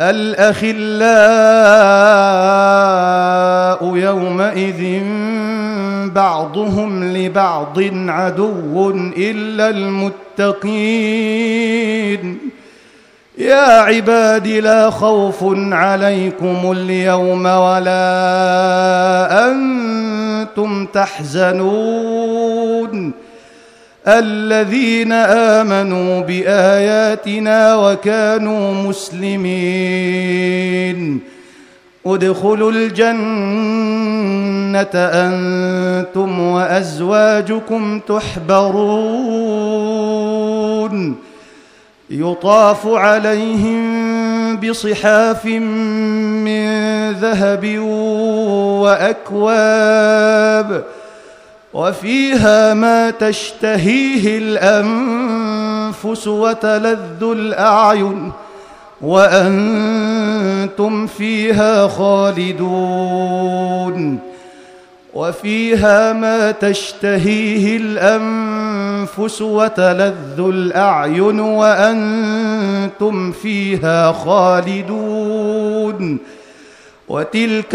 الأخلاء يومئذ بعضهم لبعض عدو إلا المتقين. يا عباد لا خوف عليكم اليوم ولا أنتم تحزنون. الذين آمنوا بآياتنا وكانوا مسلمين. ادخلوا الجنة أنتم وأزواجكم تحبرون. يطاف عليهم بصحاف من ذهب وأكواب وفيها ما تشتهيه الأنفس وتلذ الأعين وأنتم فيها خالدون وفيها ما تشتهيه الأنفس وتلذ الأعين وأنتم فيها خالدون وتلك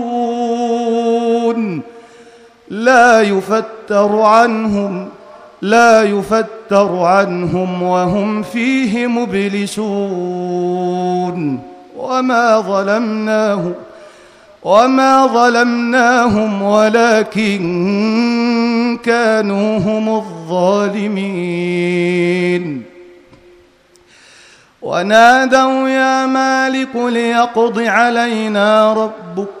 لا يفتر عنهم لا يفتر عنهم وهم فيه مبلسون. وما ظلمناهم وما ظلمناهم ولكن كانوا هم الظالمين. ونادوا يا مالك ليقض علينا ربك.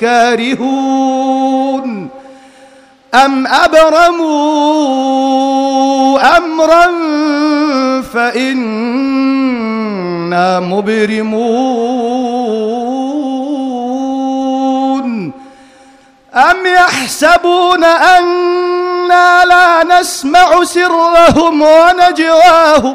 كارهون أم أبرموا أمرا فإنا مبرمون أم يحسبون أنا لا نسمع سرهم ونجواهم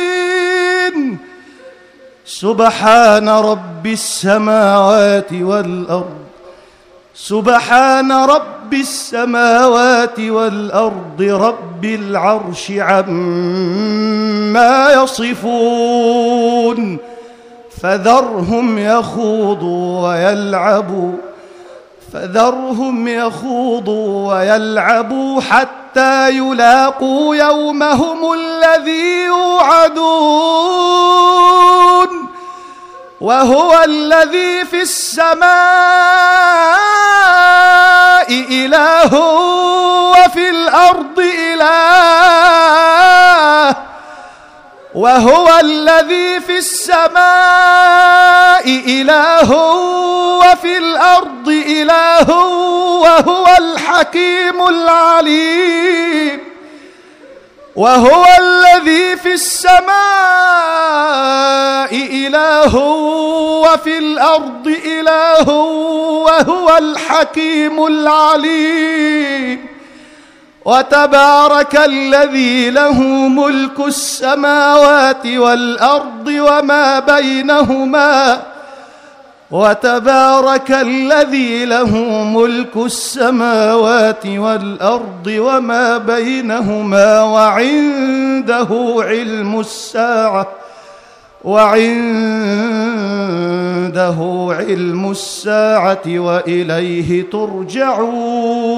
سبحان رب السماوات والأرض سبحان رب السماوات والأرض رب العرش عما يصفون فذرهم يخوضوا ويلعبوا فذرهم يخوضوا ويلعبوا حتى يلاقوا يومهم الذي يوعدون. وهو الذي في السماء إله وفي الأرض إله. وهو الذي في السماء إله وفي الأرض إله. وهو الحكيم العليم. وهو الذي في السماء إله وفي الأرض إله وهو الحكيم العليم. وتبارك الذي له ملك السماوات والأرض وما بينهما. وتبارك الذي له ملك السماوات والأرض وما بينهما. وعنده علم الساعة. وعنده علم الساعة وإليه ترجعون.